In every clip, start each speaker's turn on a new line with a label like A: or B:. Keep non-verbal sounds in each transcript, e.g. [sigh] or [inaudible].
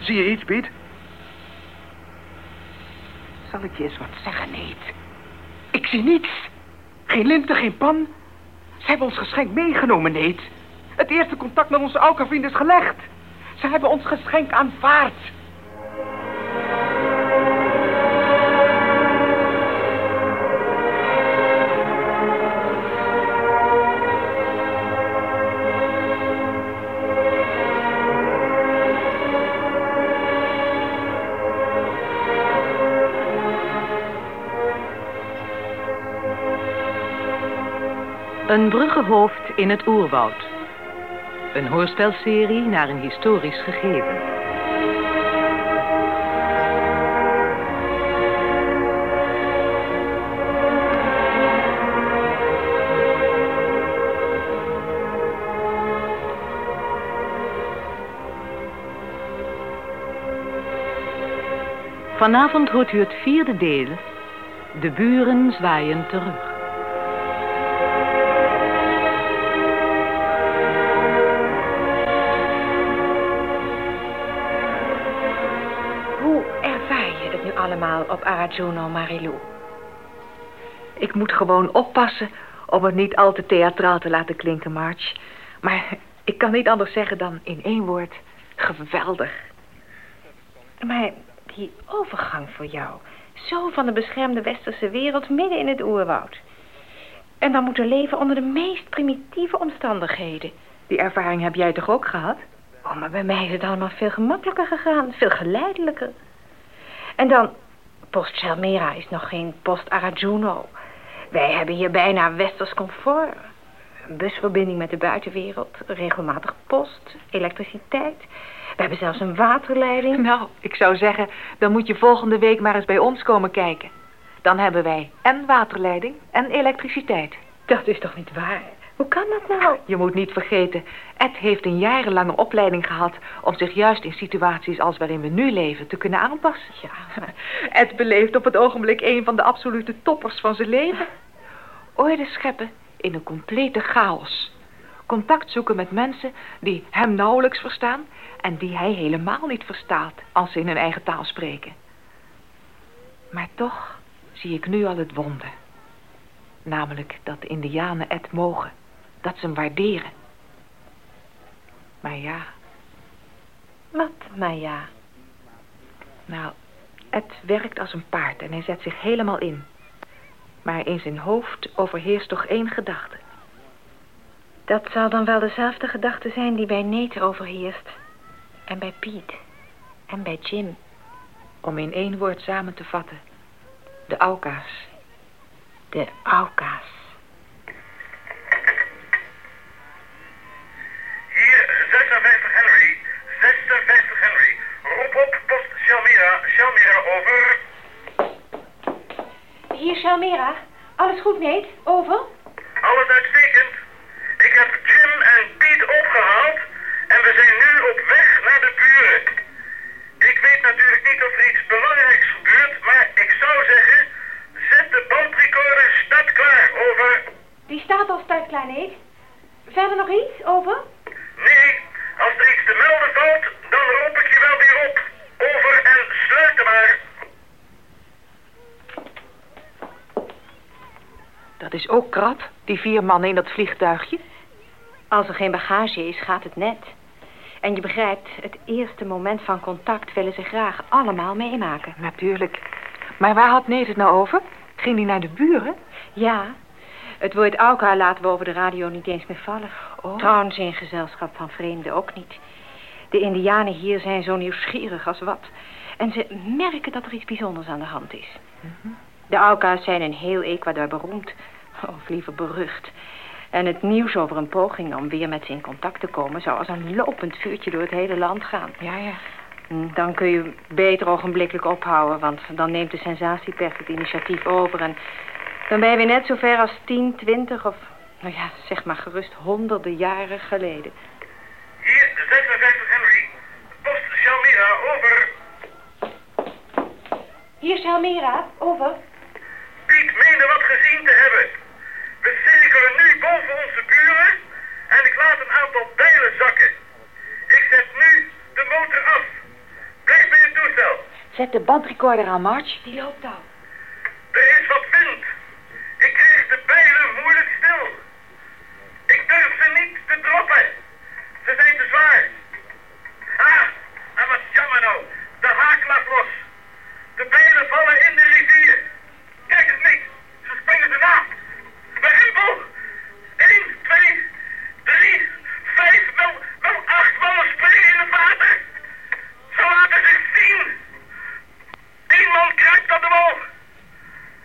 A: Zie je iets, Piet?
B: Zal ik je eens wat zeggen, Neet? Ik zie niets. Geen linten, geen pan. Ze hebben ons geschenk meegenomen, Neet. Het eerste contact met onze Alka-vriend is gelegd. Ze hebben ons geschenk aanvaard.
C: Een bruggenhoofd in het oerwoud. Een hoorspelserie naar een historisch gegeven. Vanavond hoort u het vierde deel. De buren zwaaien terug.
D: Op Arajuno, Marilou?
E: Ik moet gewoon oppassen om het niet al te theatraal te laten klinken, March. Maar ik kan niet anders zeggen dan in één woord. Geweldig.
D: Maar die overgang voor jou. Zo van de beschermde westerse wereld midden in het oerwoud. En dan moeten leven onder de meest primitieve omstandigheden.
E: Die ervaring heb jij toch ook gehad?
D: Oh, maar bij mij is het allemaal veel gemakkelijker gegaan. Veel geleidelijker. En dan... Post Chalmera is nog geen Post Arajuno. Wij hebben hier bijna westers comfort. Een busverbinding met de buitenwereld. Regelmatig post. Elektriciteit. We hebben zelfs een waterleiding.
E: Nou, ik zou zeggen, dan moet je volgende week maar eens bij ons komen kijken. Dan hebben wij en waterleiding en elektriciteit.
D: Dat is toch niet waar? Hoe kan dat nou?
E: Je moet niet vergeten, Ed heeft een jarenlange opleiding gehad... om zich juist in situaties als waarin we nu leven te kunnen aanpassen.
D: Ja, [laughs]
E: Ed beleeft op het ogenblik een van de absolute toppers van zijn leven. Orde scheppen in een complete chaos. Contact zoeken met mensen die hem nauwelijks verstaan... en die hij helemaal niet verstaat als ze in hun eigen taal spreken. Maar toch zie ik nu al het wonder. Namelijk dat de indianen Ed mogen. Dat ze hem waarderen. Maar ja,
D: wat, maar ja.
E: nou, Ed werkt als een paard en hij zet zich helemaal in. Maar in zijn hoofd overheerst toch één gedachte.
D: Dat zal dan wel dezelfde gedachte zijn die bij Nate overheerst. En bij Piet. En bij Jim.
E: Om in één woord samen te vatten. De Auka's.
D: De Auka's.
F: Hier 56 Henry, 56 Henry. Roep op, post Over.
D: Hier, Shalmera. Alles goed, Nate? Over?
F: Alles uitstekend. Ik heb Jim en Piet opgehaald en we zijn nu op weg naar de buren. Ik weet natuurlijk niet of er iets belangrijks gebeurt, maar ik zou zeggen, zet de bandrecorder stad klaar, over.
D: Die staat al startklaar, Nate. Verder nog iets? Over?
F: Nee, als er iets te melden valt, dan roep ik je wel weer op. Over en sluiten maar.
E: Dat is ook krap, die vier mannen in dat vliegtuigje.
D: Als er geen bagage is, gaat het net. En je begrijpt, het eerste moment van contact willen ze graag allemaal meemaken.
E: Natuurlijk. Maar waar had Neet het nou over? Ging hij naar de buren?
D: Ja, het woord Auka laten we over de radio niet eens meer vallen.
E: Oh.
D: Trouwens in gezelschap van vreemden ook niet. De indianen hier zijn zo nieuwsgierig als wat. En ze merken dat er iets bijzonders aan de hand is. De Auka's zijn in heel Ecuador beroemd. Of liever berucht. En het nieuws over een poging om weer met ze in contact te komen... zou als een lopend vuurtje door het hele land gaan.
E: Ja, ja.
D: Hm, Dan kun je beter ogenblikkelijk ophouden... want dan neemt de sensatiepers het initiatief over... en dan ben je weer net zo ver als 10, 20 of... nou ja, zeg maar gerust honderden jaren geleden.
F: Hier 56 Henry, post Shalmira, over.
D: Hier, Shalmira. Over.
F: Piet meende wat gezien te hebben. We cirkelen nu boven onze buren en ik laat een aantal bijlen zakken. Ik zet nu de motor af.
E: Zet de bandrecorder aan, March.
D: Die loopt al.
F: Er is wat wind. Ik krijg de bijlen moeilijk stil. Ik durf ze niet te droppen. Ze zijn te zwaar. Ah, en wat jammer nou. De haak laat los. De bijlen vallen in de rivier. Kijk eens niet. Ze springen erna.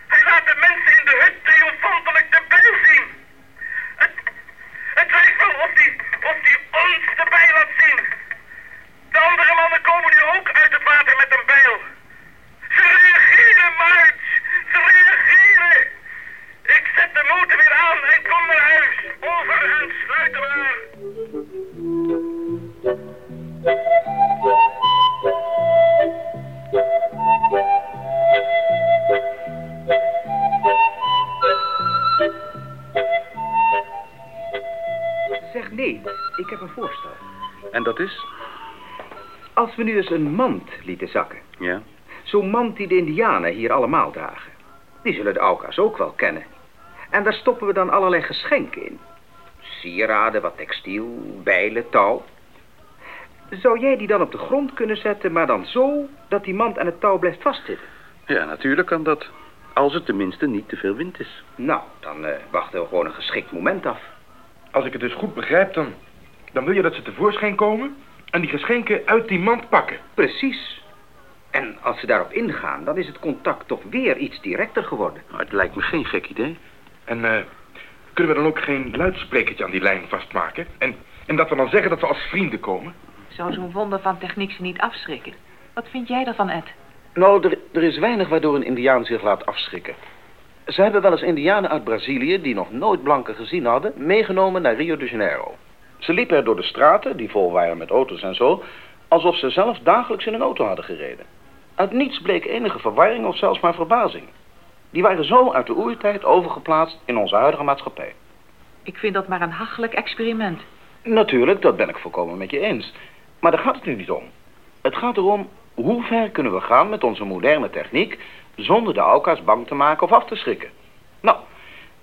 F: Hij laat de mensen in de hut triomfantelijk
B: Eens een mand lieten zakken.
A: Ja.
B: Zo'n mand die de indianen hier allemaal dragen. Die zullen de Auka's ook wel kennen. En daar stoppen we dan allerlei geschenken in. Sieraden, wat textiel, bijlen, touw. Zou jij die dan op de grond kunnen zetten, maar dan zo dat die mand aan het touw blijft vastzitten?
A: Ja, natuurlijk kan dat. Als er tenminste niet te veel wind is.
B: Nou, dan eh, wachten we gewoon een geschikt moment af.
G: Als ik het dus goed begrijp, dan, dan wil je dat ze tevoorschijn komen en die geschenken uit die mand pakken.
B: Precies. En als ze daarop ingaan, dan is het contact toch weer iets directer geworden.
A: Nou, het lijkt me geen gek idee.
G: En eh, kunnen we dan ook geen luidsprekertje aan die lijn vastmaken? En, en dat we dan zeggen dat we als vrienden komen?
E: Zou zo'n wonder van techniek ze niet afschrikken? Wat vind jij daarvan, Ed?
H: Nou, er, er is weinig waardoor een indiaan zich laat afschrikken. Ze hebben wel eens indianen uit Brazilië, die nog nooit blanken gezien hadden, meegenomen naar Rio de Janeiro. Ze liepen er door de straten, die vol waren met auto's en zo, alsof ze zelf dagelijks in een auto hadden gereden. Uit niets bleek enige verwarring of zelfs maar verbazing. Die waren zo uit de oertijd overgeplaatst in onze huidige maatschappij.
E: Ik vind dat maar een hachelijk experiment.
H: Natuurlijk, dat ben ik volkomen met je eens. Maar daar gaat het nu niet om. Het gaat erom hoe ver kunnen we gaan met onze moderne techniek zonder de Auka's bang te maken of af te schrikken. Nou,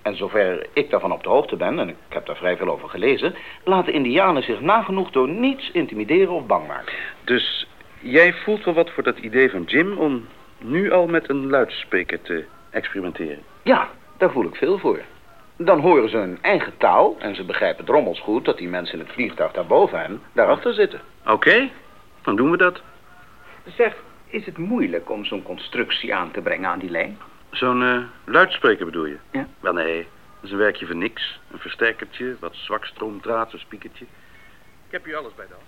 H: en zover ik daarvan op de hoogte ben, en ik heb daar vrij veel over gelezen, laten Indianen zich nagenoeg door niets intimideren of bang maken.
A: Dus jij voelt wel wat voor dat idee van Jim om nu al met een luidspreker te experimenteren?
H: Ja, daar voel ik veel voor. Dan horen ze hun eigen taal en ze begrijpen drommels goed dat die mensen in het vliegtuig daarboven hen daarachter zitten.
A: Oké, dan doen we dat.
B: Zeg, is het moeilijk om zo'n constructie aan te brengen aan die lijn?
A: Zo'n eh, luidspreker bedoel je?
B: Ja.
A: Wel nee, dat is een werkje voor niks. Een versterkertje, wat zwakstroomdraad, zo'n spiekertje. Ik heb hier alles bij de hand.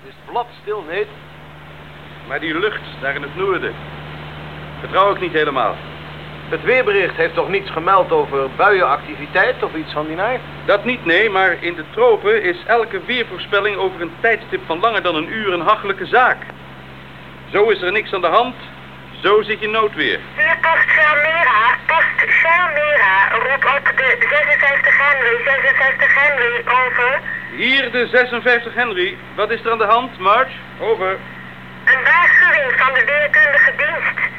I: Het is plat stil, nee.
A: Maar die lucht daar in het noorden, vertrouw ik niet helemaal.
I: Het weerbericht heeft toch niets gemeld over buienactiviteit of iets van die aard?
A: Dat niet, nee, maar in de tropen is elke weervoorspelling over een tijdstip van langer dan een uur een hachelijke zaak. Zo is er niks aan de hand, zo zit je noodweer.
F: Hier post Chalmera, post Chalmera, roep op de 56 Henry, 56 Henry, over.
A: Hier de 56 Henry. Wat is er aan de hand, March? Over.
F: Een waarschuwing van de weerkundige dienst.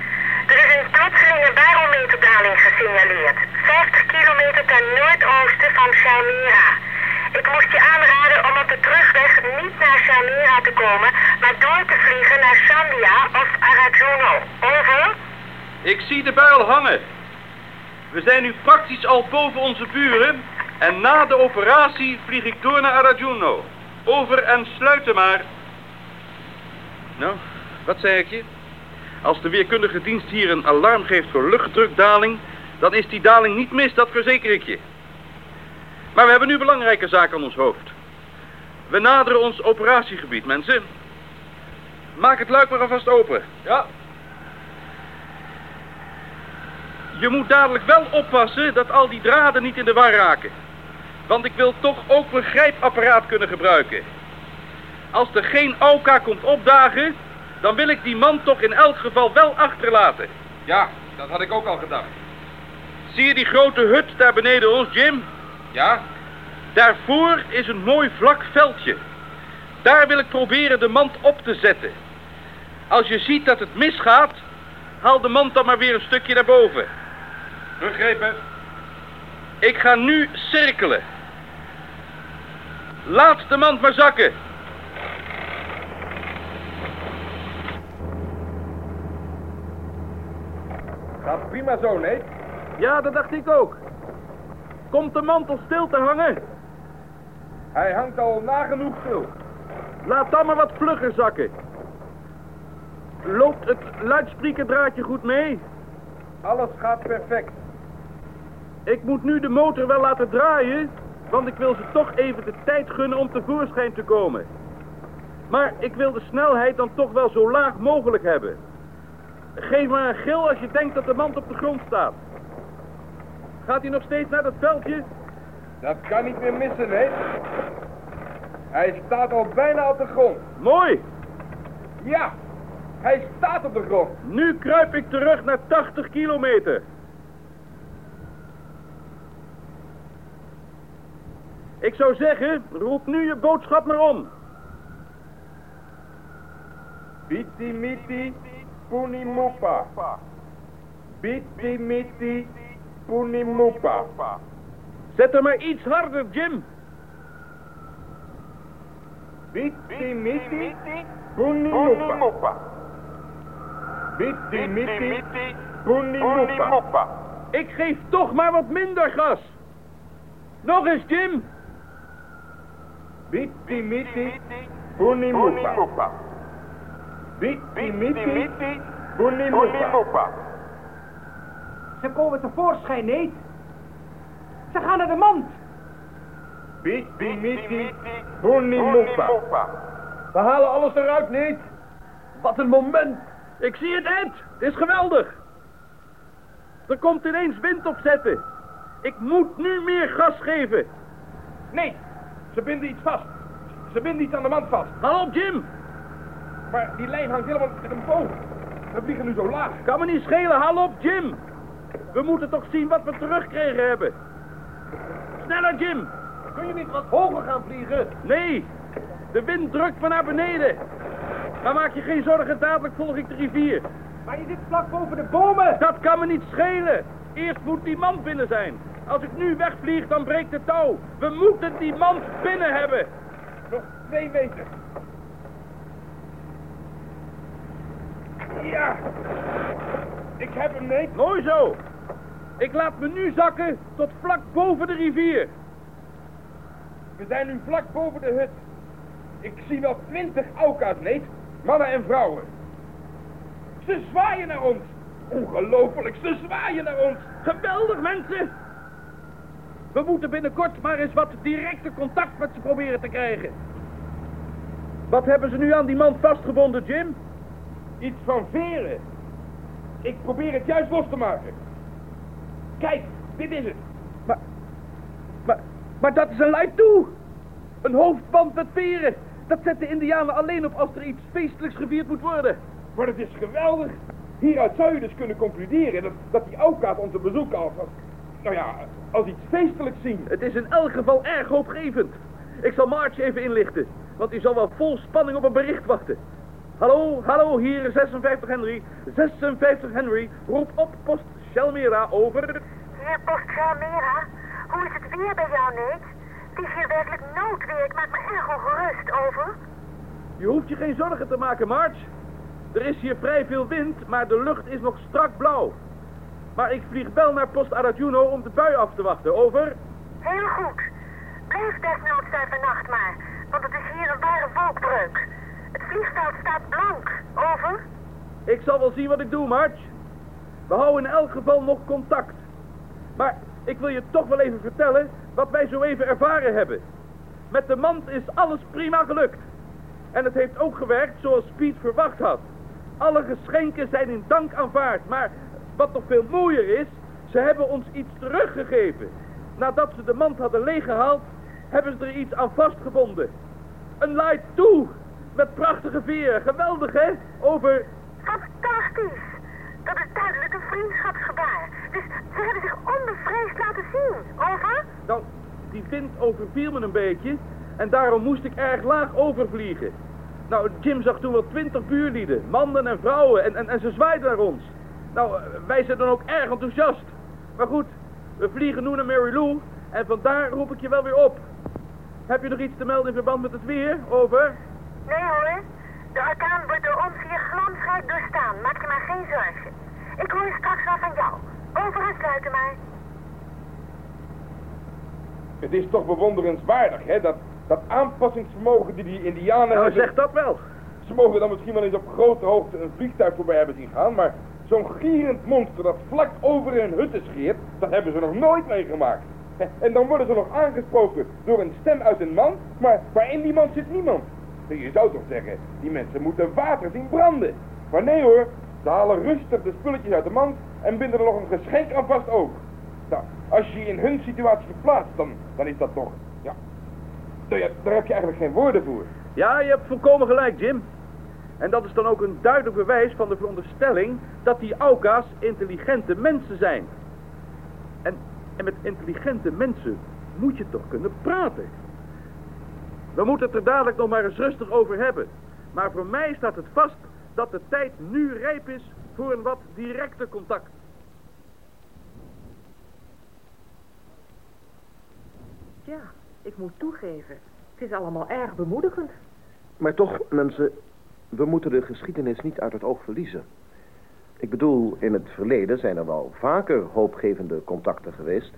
F: Er is een plotselinge barometerdaling gesignaleerd. 50 kilometer ten noordoosten van Chalmera. Ik moest je aanraden om op de terugweg niet naar Chalmera te komen, maar door te vliegen naar Zambia of Arajuno. Over.
A: Ik zie de buil hangen. We zijn nu praktisch al boven onze buren. En na de operatie vlieg ik door naar Arajuno. Over en sluiten maar. Nou, wat zei ik je? Als de weerkundige dienst hier een alarm geeft voor luchtdrukdaling... dan is die daling niet mis, dat verzeker ik je. Maar we hebben nu belangrijke zaken aan ons hoofd. We naderen ons operatiegebied, mensen. Maak het luik maar alvast open. Ja. Je moet dadelijk wel oppassen dat al die draden niet in de war raken. Want ik wil toch ook mijn grijpapparaat kunnen gebruiken. Als er geen AUKA komt opdagen, dan wil ik die man toch in elk geval wel achterlaten.
G: Ja, dat had ik ook al gedacht.
A: Zie je die grote hut daar beneden ons, Jim?
G: Ja?
A: Daarvoor is een mooi vlak veldje. Daar wil ik proberen de mand op te zetten. Als je ziet dat het misgaat, haal de mand dan maar weer een stukje naar boven.
G: Begrepen.
A: Ik ga nu cirkelen. Laat de mand maar zakken.
G: Gaat prima zo, nee?
A: Ja, dat dacht ik ook. Komt de mantel stil te hangen?
G: Hij hangt al nagenoeg stil.
A: Laat dan maar wat vlugger zakken. Loopt het luidsprekerdraadje goed mee?
G: Alles gaat perfect.
A: Ik moet nu de motor wel laten draaien, want ik wil ze toch even de tijd gunnen om tevoorschijn te komen. Maar ik wil de snelheid dan toch wel zo laag mogelijk hebben. Geef maar een gil als je denkt dat de mand op de grond staat. Gaat hij nog steeds naar dat veldje?
G: Dat kan niet meer missen, nee. Hij staat al bijna op de grond.
A: Mooi!
G: Ja, hij staat op de grond.
A: Nu kruip ik terug naar 80 kilometer. Ik zou zeggen, roep nu je boodschap maar om.
G: Biti miti punimupa. Biti miti punimupa.
A: Zet er maar iets harder, Jim.
G: Biti miti punimupa. Biti miti punimupa.
A: Ik geef toch maar wat minder gas. Nog eens, Jim.
G: Biti miti punimupa. Biti miti punimupa.
B: Ze komen tevoorschijn, nee. Ze gaan naar de mand.
G: Biti miti punimupa.
A: We halen alles eruit, niet? Wat een moment. Ik zie het, Ed. Het is geweldig. Er komt ineens wind opzetten. Ik moet nu meer gas geven.
G: Nee, ze binden iets vast. Ze binden iets aan de mand vast.
A: Haal op, Jim.
G: Maar die lijn hangt helemaal met een boog. We vliegen nu zo laag.
A: Kan me niet schelen. Haal op, Jim. We moeten toch zien wat we teruggekregen hebben. Sneller, Jim.
G: Kun je niet wat hoger gaan vliegen?
A: Nee, de wind drukt me naar beneden. Maar maak je geen zorgen, dadelijk volg ik de rivier.
B: Maar je zit vlak boven de bomen.
A: Dat kan me niet schelen. Eerst moet die mand binnen zijn. Als ik nu wegvlieg, dan breekt het touw. We moeten die mand binnen hebben.
G: Nog twee meter. Ja. Ik heb hem, nee.
A: Mooi zo. Ik laat me nu zakken tot vlak boven de rivier.
G: We zijn nu vlak boven de hut. Ik zie wel twintig auka's, nee. Mannen en vrouwen. Ze zwaaien naar ons. Ongelooflijk, ze zwaaien naar ons.
A: Geweldig, mensen. We moeten binnenkort maar eens wat directe contact met ze proberen te krijgen. Wat hebben ze nu aan die man vastgebonden, Jim?
G: Iets van veren. Ik probeer het juist los te maken. Kijk, dit is het.
A: Maar, maar, maar dat is een luid toe. Een hoofdband met veren. Dat zet de indianen alleen op als er iets feestelijks gevierd moet worden.
G: Maar het is geweldig. Hieruit zou je dus kunnen concluderen dat, dat die Auka's onze bezoek als, als, nou ja, als iets feestelijks zien.
A: Het is in elk geval erg hoopgevend. Ik zal March even inlichten, want die zal wel vol spanning op een bericht wachten. Hallo, hallo, hier is 56 Henry. 56 Henry, roep op post Shelmera over.
J: Hier, post Shalmera. Hoe is het weer bij jou, Nate? Het is hier werkelijk noodweer. Ik maak me erg ongerust over.
A: Je hoeft je geen zorgen te maken, March. Er is hier vrij veel wind, maar de lucht is nog strak blauw. Maar ik vlieg wel naar Post Arajuno om de bui af te wachten. Over.
J: Heel goed. Blijf desnoods daar vannacht maar, want het is hier een ware wolkbreuk. Vliegveld staat blank. Over.
A: Ik zal wel zien wat ik doe, March. We houden in elk geval nog contact. Maar ik wil je toch wel even vertellen wat wij zo even ervaren hebben. Met de mand is alles prima gelukt. En het heeft ook gewerkt zoals Piet verwacht had. Alle geschenken zijn in dank aanvaard, maar wat nog veel mooier is, ze hebben ons iets teruggegeven. Nadat ze de mand hadden leeggehaald, hebben ze er iets aan vastgebonden. Een light toe, met prachtige veren. Geweldig, hè? Over...
J: Fantastisch. Dat is duidelijk een vriendschapsgebaar. Dus ze hebben zich onbevreesd laten zien. Over.
A: Dan, die wind overviel me een beetje. En daarom moest ik erg laag overvliegen. Nou, Jim zag toen wel twintig buurlieden, mannen en vrouwen, en, en, en ze zwaaiden naar ons. Nou, eh, wij zijn dan ook erg enthousiast. Maar goed, we vliegen nu naar Mary Lou en vandaar roep ik je wel weer op. Heb je nog iets te melden in verband met het weer? Over.
J: Nee hoor, de orkaan wordt door ons hier glansrijk doorstaan. Maak je maar geen zorgen. Ik hoor straks wel van jou. Over en sluiten maar.
G: Het is toch bewonderenswaardig, hè, dat, dat aanpassingsvermogen die die indianen
A: Nou,
G: hebben...
A: zeg dat wel.
G: Ze mogen dan misschien wel eens op grote hoogte een vliegtuig voorbij hebben zien gaan, maar zo'n gierend monster dat vlak over hun hutten scheert, dat hebben ze nog nooit meegemaakt. [laughs] En dan worden ze nog aangesproken door een stem uit een man, maar, maar in die man zit niemand. Je zou toch zeggen, die mensen moeten water zien branden. Maar nee hoor, ze halen rustig de spulletjes uit de mand en binden er nog een geschenk aan vast ook. Nou, als je je in hun situatie verplaatst, dan, dan is dat toch, ja, nou daar heb je eigenlijk geen woorden voor.
A: Ja, je hebt volkomen gelijk, Jim. En dat is dan ook een duidelijk bewijs van de veronderstelling dat die Auka's intelligente mensen zijn. En, en met intelligente mensen moet je toch kunnen praten. We moeten het er dadelijk nog maar eens rustig over hebben. Maar voor mij staat het vast dat de tijd nu rijp is voor een wat directer contact.
E: Ja, ik moet toegeven. Het is allemaal erg bemoedigend.
H: Maar toch, mensen, we moeten de geschiedenis niet uit het oog verliezen. Ik bedoel, in het verleden zijn er wel vaker hoopgevende contacten geweest.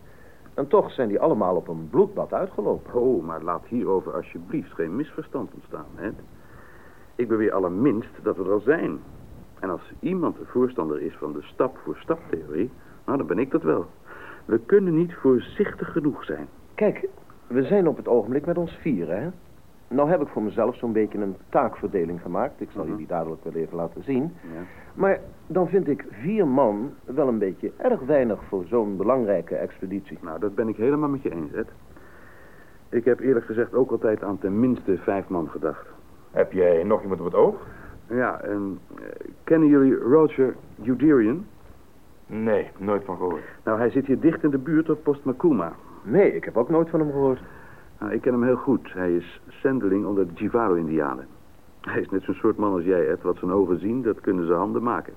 H: En toch zijn die allemaal op een bloedbad uitgelopen.
A: Oh, maar laat hierover alsjeblieft geen misverstand ontstaan, hè? Ik beweer allerminst dat we er al zijn. En als iemand de voorstander is van de stap-voor-stap-theorie, nou, dan ben ik dat wel. We kunnen niet voorzichtig genoeg zijn.
H: Kijk, we zijn op het ogenblik met ons vieren, hè? Nou heb ik voor mezelf zo'n beetje een taakverdeling gemaakt. Ik zal je die dadelijk wel even laten zien.
A: Ja.
H: Maar dan vind ik vier man wel een beetje erg weinig voor zo'n belangrijke expeditie.
A: Nou, dat ben ik helemaal met je eens, Ed. Ik heb eerlijk gezegd ook altijd aan ten minste vijf man gedacht.
G: Heb jij nog iemand op het oog?
A: Ja, en eh, kennen jullie Roger Uderian?
G: Nee, nooit van gehoord.
A: Nou, hij zit hier dicht in de buurt op Post Makuma.
H: Nee, ik heb ook nooit van hem gehoord.
A: Nou, ik ken hem heel goed. Hij is zendeling onder de Jivaro-indianen. Hij is net zo'n soort man als jij, Ed. Wat zijn ogen zien, dat kunnen zijn handen maken.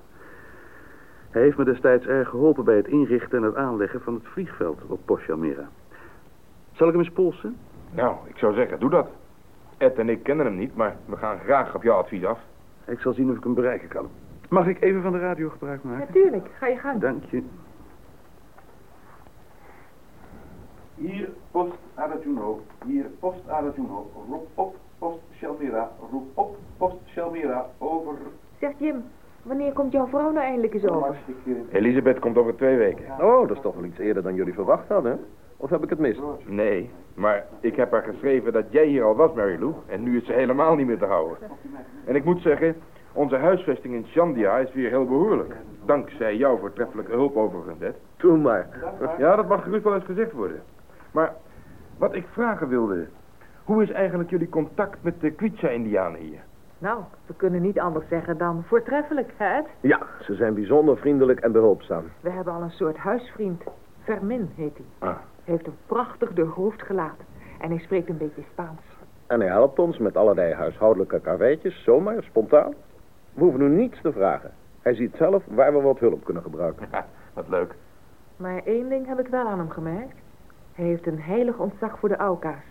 A: Hij heeft me destijds erg geholpen bij het inrichten en het aanleggen van het vliegveld op Poshamera. Zal ik hem eens polsen?
G: Nou, ik zou zeggen, doe dat. Ed en ik kennen hem niet, maar we gaan graag op jouw advies af.
A: Ik zal zien of ik hem bereiken kan. Mag ik even van de radio gebruik maken?
E: Natuurlijk, ga je gang.
A: Dank je. Hier post Arajuno, hier post Arajuno. Roep op, post Shelmira. Roep op, post Shelmira. Over.
E: Zeg Jim, wanneer komt jouw vrouw nou eindelijk eens over?
G: Elisabeth komt over twee weken.
H: Oh, dat is toch wel iets eerder dan jullie verwacht hadden. Of heb ik het mis?
G: Nee, maar ik heb haar geschreven dat jij hier al was, Mary Lou. En nu is ze helemaal niet meer te houden. En ik moet zeggen, onze huisvesting in Chandia is weer heel behoorlijk. Dankzij jouw voortreffelijke hulp overigens, Ed.
H: Doe maar.
G: Ja, dat mag gerust wel eens gezegd worden. Maar wat ik vragen wilde... Hoe is eigenlijk jullie contact met de Quechua-indianen hier?
E: Nou, we kunnen niet anders zeggen dan voortreffelijk, hè Ed?
H: Ja, ze zijn bijzonder vriendelijk en behulpzaam.
E: We hebben al een soort huisvriend. Fermin heet hij.
G: Ah.
E: Hij heeft een prachtig doorgroefd gelaat. En hij spreekt een beetje Spaans.
H: En hij helpt ons met allerlei huishoudelijke karweitjes, zomaar, spontaan. We hoeven nu niets te vragen. Hij ziet zelf waar we wat hulp kunnen gebruiken.
G: Ja, wat leuk.
E: Maar één ding heb ik wel aan hem gemerkt. Hij heeft een heilig ontzag voor de Auka's.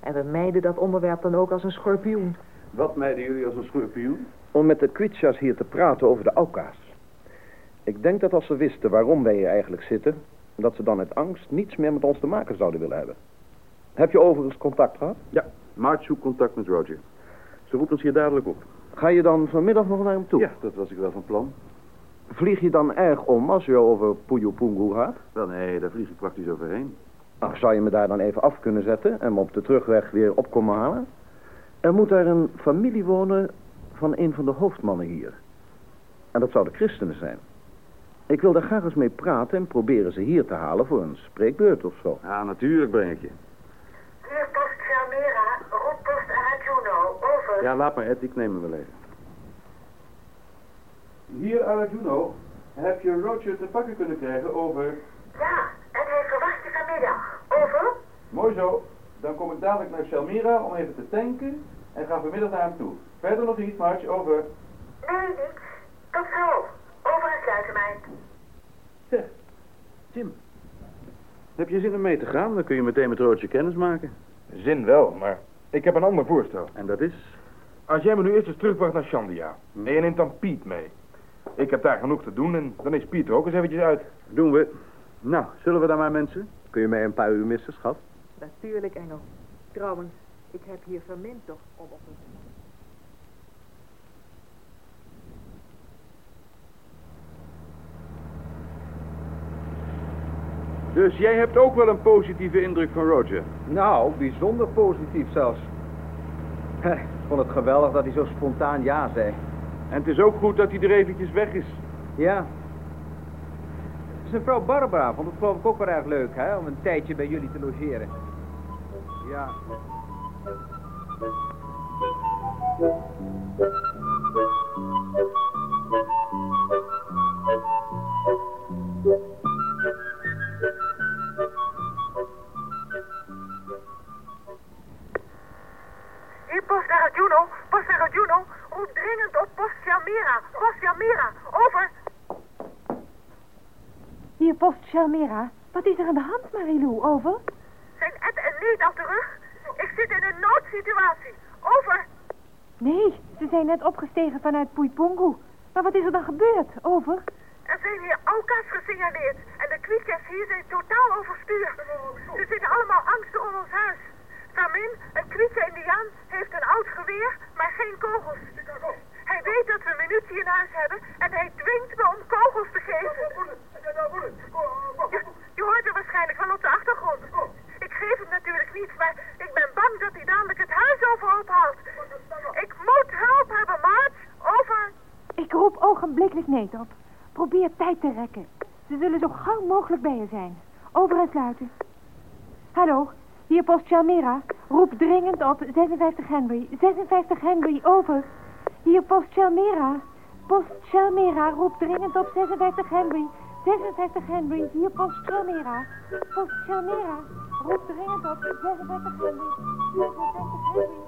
E: En we mijden dat onderwerp dan ook als een schorpioen.
A: Wat mijden jullie als een schorpioen?
H: Om met de Quechas hier te praten over de Auka's. Ik denk dat als ze wisten waarom wij hier eigenlijk zitten... dat ze dan uit angst niets meer met ons te maken zouden willen hebben. Heb je overigens contact gehad?
A: Ja, Maart zoekt contact met Roger. Ze roept ons hier dadelijk op.
H: Ga je dan vanmiddag nog naar hem toe?
A: Ja, dat was ik wel van plan.
H: Vlieg je dan erg om als je over Puyopungu gaat?
A: Wel, nee, daar vlieg ik praktisch overheen.
H: Ach, zou je me daar dan even af kunnen zetten en me op de terugweg weer op komen halen? Er moet daar een familie wonen van een van de hoofdmannen hier. En dat zouden christenen zijn. Ik wil daar graag eens mee praten en proberen ze hier te halen voor een spreekbeurt of zo.
A: Ja, natuurlijk breng ik je.
J: Hier post roep post Arajuno, over.
A: Ja, laat maar, Ed, ik neem hem wel even. Hier, Arajuno. Heb je Roger te pakken kunnen krijgen over...
J: Ja, en hij verwacht je vanmiddag, over.
A: Mooi zo. Dadelijk naar Shalmira om even te tanken en ga vanmiddag naar hem toe. Verder nog iets, Marge, over.
J: Nee, niets. Tot zo. Over en sluiten mij.
A: Zeg, Jim. Heb je zin om mee te gaan? Dan kun je meteen met Roodje kennis maken.
G: Zin wel, maar ik heb een ander voorstel.
A: En dat is?
G: Als jij me nu eerst eens terugbracht naar Shandia.
A: Hm.
G: En je neemt dan Piet mee. Ik heb daar genoeg te doen en dan is Piet er ook eens eventjes uit.
A: Doen we. Nou, zullen we dan maar, mensen? Kun je mij een paar uur missen, schat?
E: Natuurlijk, Engel. Trouwens, ik heb hier vermint toch om op
A: Dus jij hebt ook wel een positieve indruk van Roger?
K: Nou, bijzonder positief zelfs. Ik vond het geweldig dat hij zo spontaan ja zei.
A: En het is ook goed dat hij er eventjes weg is.
K: Ja. Zijn vrouw Barbara vond het geloof ik ook wel erg leuk, hè, om een tijdje bij jullie te logeren. Ja.
J: Hier, post naar Juno. Post naar Juno. Roep dringend op post Shalmira. Over.
L: Hier, post Shalmira. Wat is er aan de hand, Marilou? Over?
J: Zijn Ed en Nate al terug? Ik zit in een noodsituatie. Over.
L: Nee, ze zijn net opgestegen vanuit Puipungu. Maar wat is er dan gebeurd? Over?
J: Er zijn hier Auka's gesignaleerd. En de kwiekjes hier zijn totaal overstuur. Ze zitten allemaal angstig om ons huis. Samin, een kwietje indiaan, heeft een oud geweer, maar geen kogels. Hij weet dat we munitie in huis hebben en hij dwingt me om kogels te geven. Je, je hoort er waarschijnlijk wel op de achtergrond. Geef hem natuurlijk niet, maar ik ben bang dat hij dadelijk het huis overhoop haalt. Ik moet hulp hebben, Marge. Over.
L: Ik roep ogenblikkelijk Neet op. Probeer tijd te rekken. Ze zullen zo gauw mogelijk bij je zijn. Over en sluiten. Hallo, hier post Chalmera. Roep dringend op 56 Henry. 56 Henry, over. Hier post Chalmera. Post Chalmera, roep dringend op 56 Henry. 56 Henry, hier post Chalmera. Post Chalmera, roep dringend op 36 juli. 36 juli.